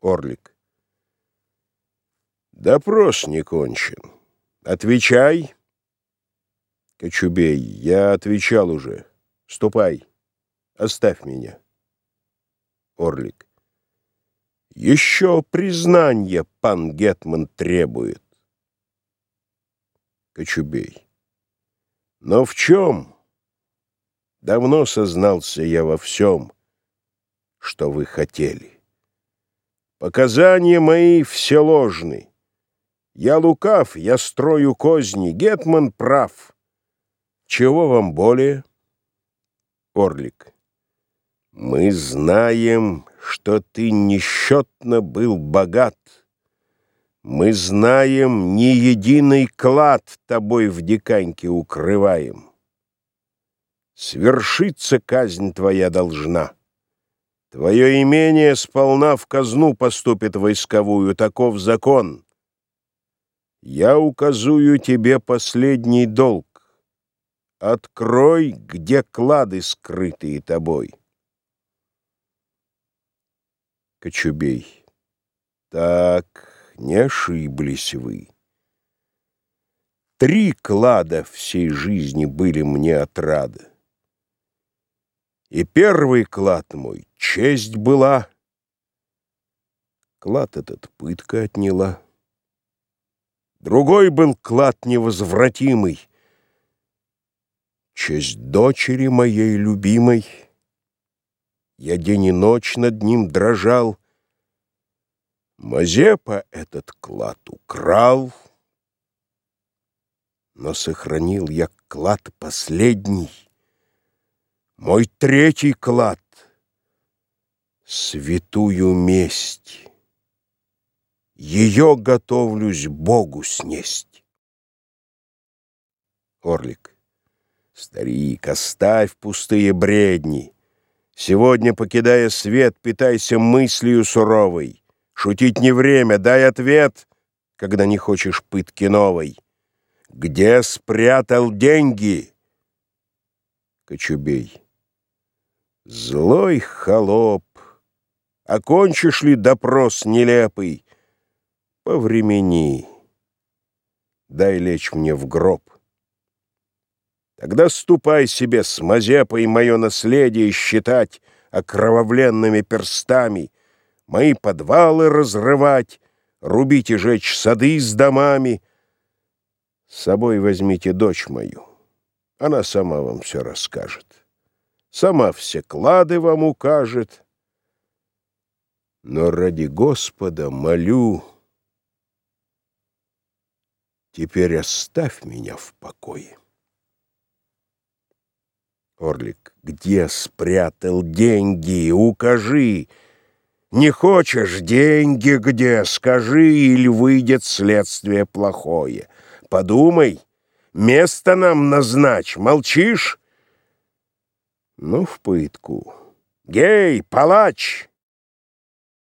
Орлик. Допрос не кончен. Отвечай. Кочубей. Я отвечал уже. Ступай. Оставь меня. Орлик. Еще признание пан Гетман требует. Кочубей. Но в чем? Давно сознался я во всем, что вы хотели. Показания мои все ложны. Я лукав, я строю козни, Гетман прав. Чего вам более? Орлик. Мы знаем, что ты несчетно был богат. Мы знаем, ни единый клад тобой в диканьке укрываем. Свершиться казнь твоя должна. Твое имение сполна в казну поступит войсковую, таков закон. Я указую тебе последний долг. Открой, где клады скрытые тобой. Кочубей. Так, не ошиблись вы. Три клада всей жизни были мне отрады. И первый клад мой честь была. Клад этот пытка отняла. Другой был клад невозвратимый. Честь дочери моей любимой. Я день и ночь над ним дрожал. Мазепа этот клад украл, Но сохранил я клад последний, Мой третий клад — святую месть. Ее готовлюсь Богу снесть. Орлик. Старик, оставь пустые бредни. Сегодня, покидая свет, питайся мыслью суровой. Шутить не время, дай ответ, когда не хочешь пытки новой. Где спрятал деньги? Кочубей. Злой холоп, окончишь ли допрос нелепый? Повремени, дай лечь мне в гроб. Тогда ступай себе с Мазепой мое наследие считать окровавленными перстами, мои подвалы разрывать, рубить и жечь сады с домами. С собой возьмите дочь мою, она сама вам все расскажет, сама все клады вам укажет. Но ради Господа молю, Теперь оставь меня в покое. Орлик, где спрятал деньги? Укажи. Не хочешь деньги где? Скажи, или выйдет следствие плохое. Подумай, место нам назначь. Молчишь? Ну, в пытку. Гей, палач!